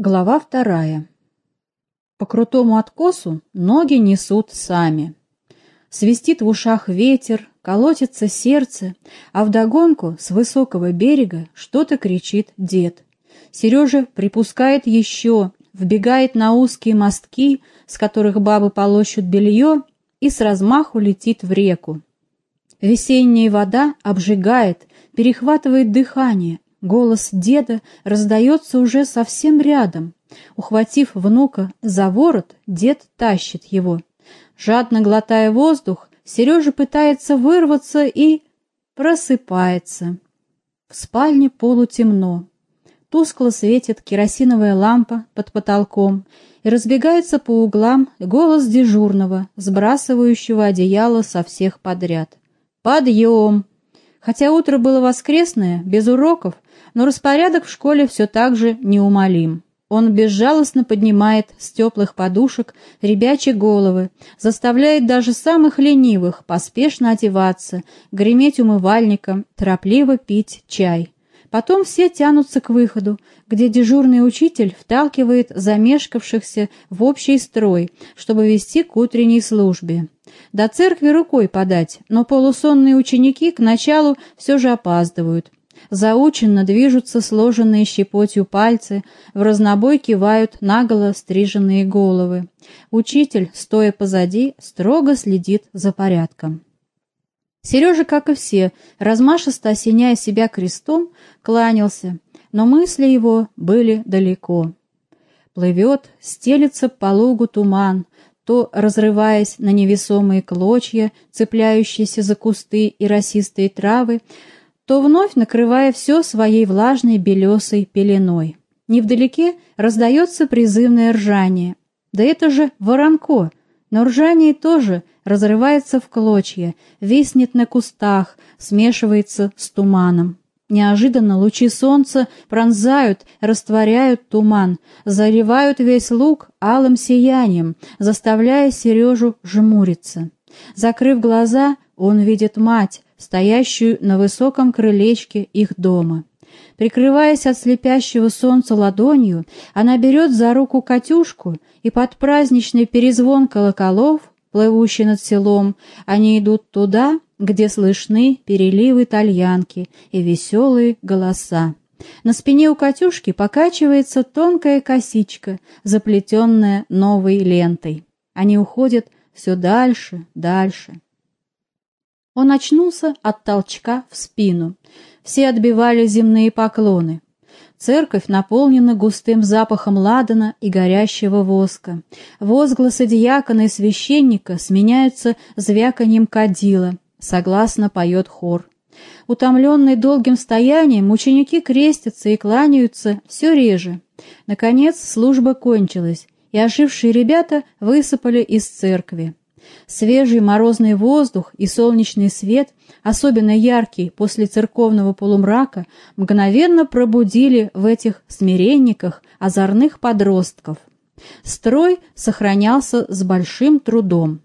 Глава вторая. По крутому откосу ноги несут сами. Свистит в ушах ветер, колотится сердце, а вдогонку с высокого берега что-то кричит дед. Сережа припускает еще, вбегает на узкие мостки, с которых бабы полощут белье, и с размаху летит в реку. Весенняя вода обжигает, перехватывает дыхание, Голос деда раздается уже совсем рядом. Ухватив внука за ворот, дед тащит его. Жадно глотая воздух, Сережа пытается вырваться и просыпается. В спальне полутемно. Тускло светит керосиновая лампа под потолком, и разбегается по углам голос дежурного, сбрасывающего одеяло со всех подряд. «Подъем!» Хотя утро было воскресное, без уроков, но распорядок в школе все так же неумолим. Он безжалостно поднимает с теплых подушек ребячьи головы, заставляет даже самых ленивых поспешно одеваться, греметь умывальником, торопливо пить чай. Потом все тянутся к выходу, где дежурный учитель вталкивает замешкавшихся в общий строй, чтобы вести к утренней службе. До церкви рукой подать, но полусонные ученики к началу все же опаздывают. Заученно движутся сложенные щепотью пальцы, в разнобой кивают наголо стриженные головы. Учитель, стоя позади, строго следит за порядком. Сережа, как и все, размашисто осеняя себя крестом, кланялся, но мысли его были далеко. Плывет, стелится по лугу туман, то разрываясь на невесомые клочья, цепляющиеся за кусты и росистые травы, то вновь накрывая все своей влажной белесой пеленой. Невдалеке раздается призывное ржание. Да это же воронко, но ржание тоже разрывается в клочья, виснет на кустах, смешивается с туманом. Неожиданно лучи солнца пронзают, растворяют туман, заливают весь луг алым сиянием, заставляя Сережу жмуриться. Закрыв глаза, он видит мать, стоящую на высоком крылечке их дома. Прикрываясь от слепящего солнца ладонью, она берет за руку Катюшку, и под праздничный перезвон колоколов, плывущий над селом, они идут туда, где слышны переливы тальянки и веселые голоса. На спине у Катюшки покачивается тонкая косичка, заплетенная новой лентой. Они уходят все дальше, дальше. Он очнулся от толчка в спину. Все отбивали земные поклоны. Церковь наполнена густым запахом ладана и горящего воска. Возгласы диакона и священника сменяются звяканьем кадила. Согласно поет хор. Утомленные долгим стоянием, ученики крестятся и кланяются все реже. Наконец служба кончилась, и ожившие ребята высыпали из церкви. Свежий морозный воздух и солнечный свет, особенно яркий после церковного полумрака, мгновенно пробудили в этих смиренниках озорных подростков. Строй сохранялся с большим трудом.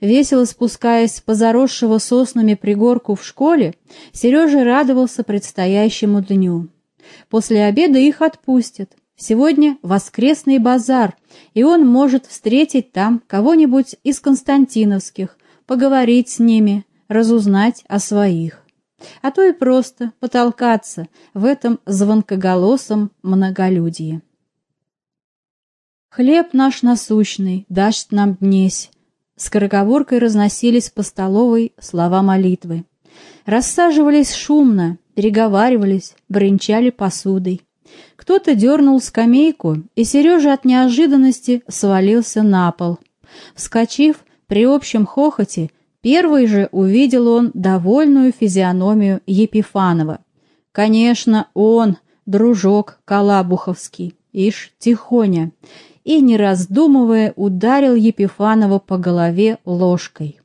Весело спускаясь по заросшего соснами пригорку в школе, Сережа радовался предстоящему дню. После обеда их отпустят, Сегодня воскресный базар, и он может встретить там кого-нибудь из константиновских, поговорить с ними, разузнать о своих. А то и просто потолкаться в этом звонкоголосом многолюдии. «Хлеб наш насущный, даст нам днесь», скороговоркой разносились по столовой слова молитвы. Рассаживались шумно, переговаривались, бренчали посудой. Кто-то дернул скамейку, и Сережа от неожиданности свалился на пол. Вскочив при общем хохоте, первый же увидел он довольную физиономию Епифанова. Конечно, он, дружок Калабуховский, ишь, тихоня, и, не раздумывая, ударил Епифанова по голове ложкой.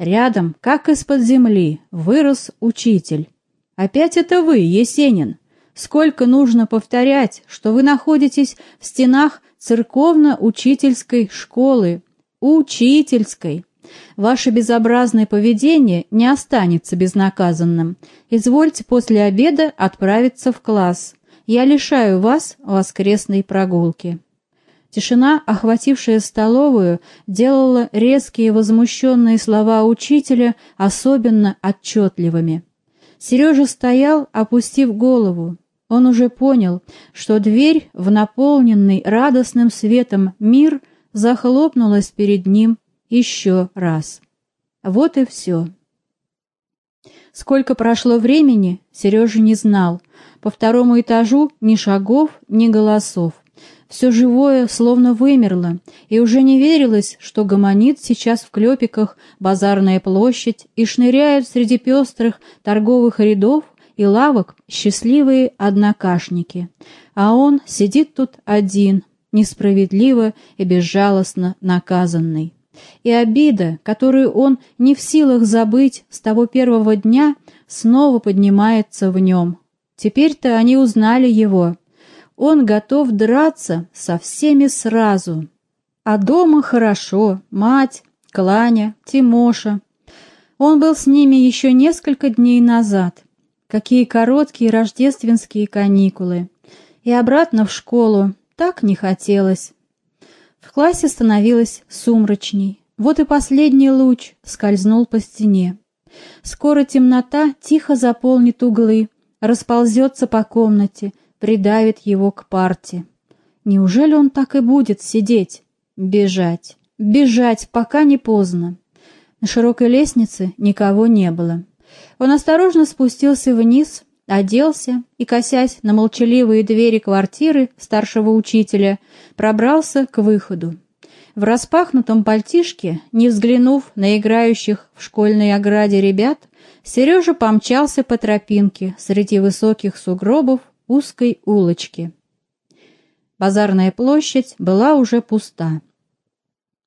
Рядом, как из-под земли, вырос учитель. «Опять это вы, Есенин!» Сколько нужно повторять, что вы находитесь в стенах церковно-учительской школы. Учительской. Ваше безобразное поведение не останется безнаказанным. Извольте после обеда отправиться в класс. я лишаю вас воскресной прогулки». Тишина, охватившая столовую, делала резкие возмущенные слова учителя особенно отчетливыми. Сережа стоял, опустив голову. Он уже понял, что дверь в наполненный радостным светом мир захлопнулась перед ним еще раз. Вот и все. Сколько прошло времени, Сережа не знал. По второму этажу ни шагов, ни голосов. Все живое словно вымерло, и уже не верилось, что гомонит сейчас в клепиках базарная площадь и шныряют среди пестрых торговых рядов и лавок счастливые однокашники. А он сидит тут один, несправедливо и безжалостно наказанный. И обида, которую он не в силах забыть с того первого дня, снова поднимается в нем. Теперь-то они узнали его. Он готов драться со всеми сразу. А дома хорошо, мать, Кланя, Тимоша. Он был с ними еще несколько дней назад. Какие короткие рождественские каникулы. И обратно в школу так не хотелось. В классе становилось сумрачней. Вот и последний луч скользнул по стене. Скоро темнота тихо заполнит углы, расползется по комнате, придавит его к парте. Неужели он так и будет сидеть? Бежать, бежать, пока не поздно. На широкой лестнице никого не было. Он осторожно спустился вниз, оделся и, косясь на молчаливые двери квартиры старшего учителя, пробрался к выходу. В распахнутом пальтишке, не взглянув на играющих в школьной ограде ребят, Сережа помчался по тропинке среди высоких сугробов узкой улочки. Базарная площадь была уже пуста.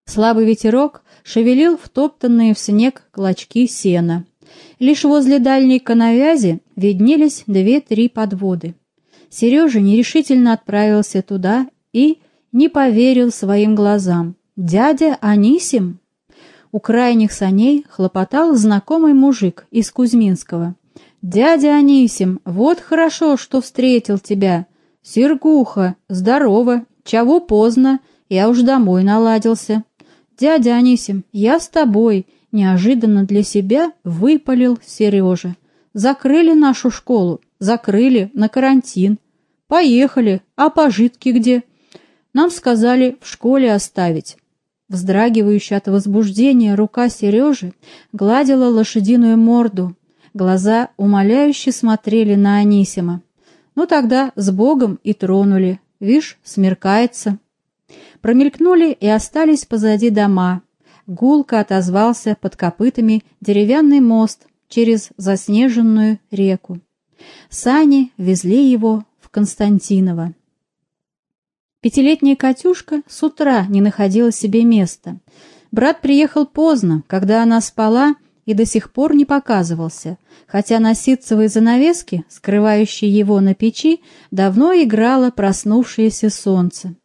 Слабый ветерок шевелил втоптанные в снег клочки сена. Лишь возле дальней коновязи виднелись две-три подводы. Сережа нерешительно отправился туда и не поверил своим глазам. «Дядя Анисим?» У крайних саней хлопотал знакомый мужик из Кузьминского. «Дядя Анисим, вот хорошо, что встретил тебя. Сергуха, здорово, чего поздно, я уж домой наладился. Дядя Анисим, я с тобой, неожиданно для себя выпалил Сережа. Закрыли нашу школу, закрыли на карантин. Поехали, а пожитки где? Нам сказали в школе оставить. Вздрагивающая от возбуждения рука Сережи гладила лошадиную морду. Глаза умоляюще смотрели на Анисима. Ну тогда с Богом и тронули. Вишь, смеркается. Промелькнули и остались позади дома, гулко отозвался под копытами деревянный мост через заснеженную реку. Сани везли его в Константиново. Пятилетняя Катюшка с утра не находила себе места. Брат приехал поздно, когда она спала, и до сих пор не показывался, хотя на ситцевой занавеске, скрывающей его на печи, давно играло проснувшееся солнце.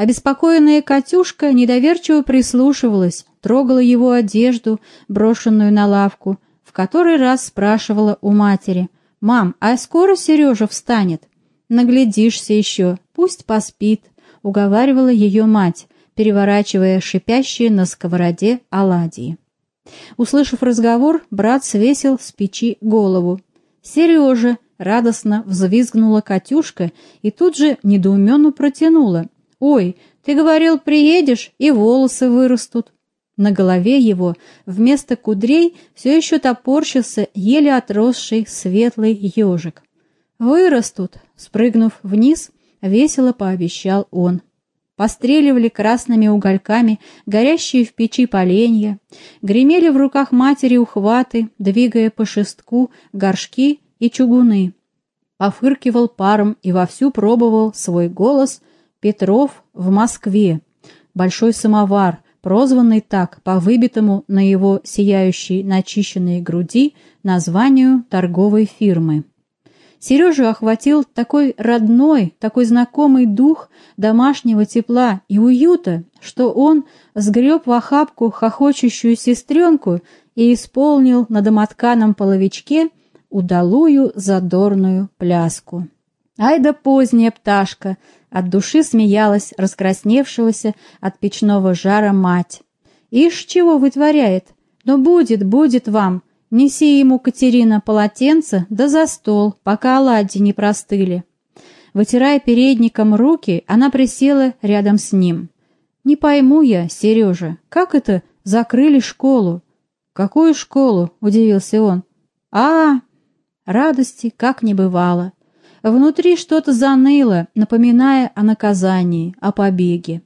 Обеспокоенная Катюшка недоверчиво прислушивалась, трогала его одежду, брошенную на лавку, в который раз спрашивала у матери, «Мам, а скоро Сережа встанет?» «Наглядишься еще, пусть поспит», — уговаривала ее мать, переворачивая шипящие на сковороде оладьи. Услышав разговор, брат свесил с печи голову. «Сережа!» — радостно взвизгнула Катюшка и тут же недоуменно протянула. «Ой, ты говорил, приедешь, и волосы вырастут». На голове его вместо кудрей все еще топорщился еле отросший светлый ежик. «Вырастут!» — спрыгнув вниз, весело пообещал он. Постреливали красными угольками горящие в печи поленья, гремели в руках матери ухваты, двигая по шестку горшки и чугуны. Пофыркивал паром и вовсю пробовал свой голос Петров в Москве. Большой самовар, прозванный так по выбитому на его сияющей начищенной груди названию торговой фирмы. Сережу охватил такой родной, такой знакомый дух домашнего тепла и уюта, что он сгреб в охапку хохочущую сестренку и исполнил на домотканом половичке удалую задорную пляску. Ай да поздняя пташка! От души смеялась раскрасневшегося от печного жара мать. Ишь, чего вытворяет? Но будет, будет вам. Неси ему, Катерина, полотенце, да за стол, пока оладьи не простыли. Вытирая передником руки, она присела рядом с ним. «Не пойму я, Сережа, как это закрыли школу?» «Какую школу?» — удивился он. а, Радости как не бывало. Внутри что-то заныло, напоминая о наказании, о побеге.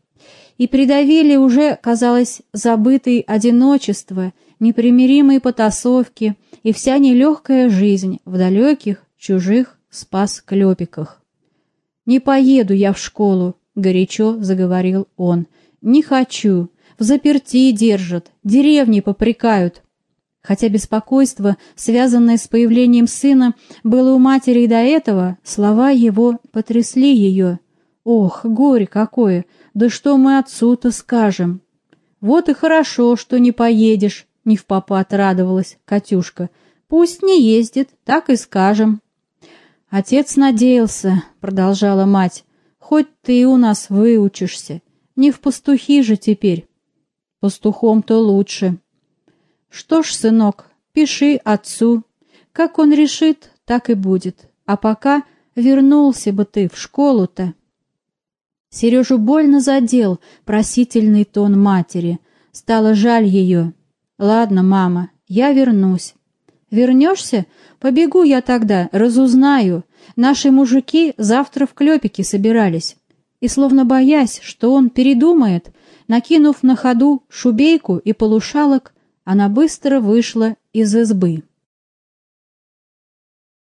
И придавили уже, казалось, забытые одиночество, непримиримые потасовки и вся нелегкая жизнь в далеких, чужих спас-клепиках. «Не поеду я в школу», — горячо заговорил он. «Не хочу. В заперти держат, деревни попрекают». Хотя беспокойство, связанное с появлением сына, было у матери и до этого, слова его потрясли ее. «Ох, горе какое! Да что мы отцу-то скажем?» «Вот и хорошо, что не поедешь», — не в попад радовалась Катюшка. «Пусть не ездит, так и скажем». «Отец надеялся», — продолжала мать, — «хоть ты у нас выучишься. Не в пастухи же теперь». «Пастухом-то лучше». «Что ж, сынок, пиши отцу. Как он решит, так и будет. А пока вернулся бы ты в школу-то». Сережу больно задел просительный тон матери. Стало жаль ее. «Ладно, мама, я вернусь». Вернешься? Побегу я тогда, разузнаю. Наши мужики завтра в клепике собирались. И словно боясь, что он передумает, накинув на ходу шубейку и полушалок, она быстро вышла из избы.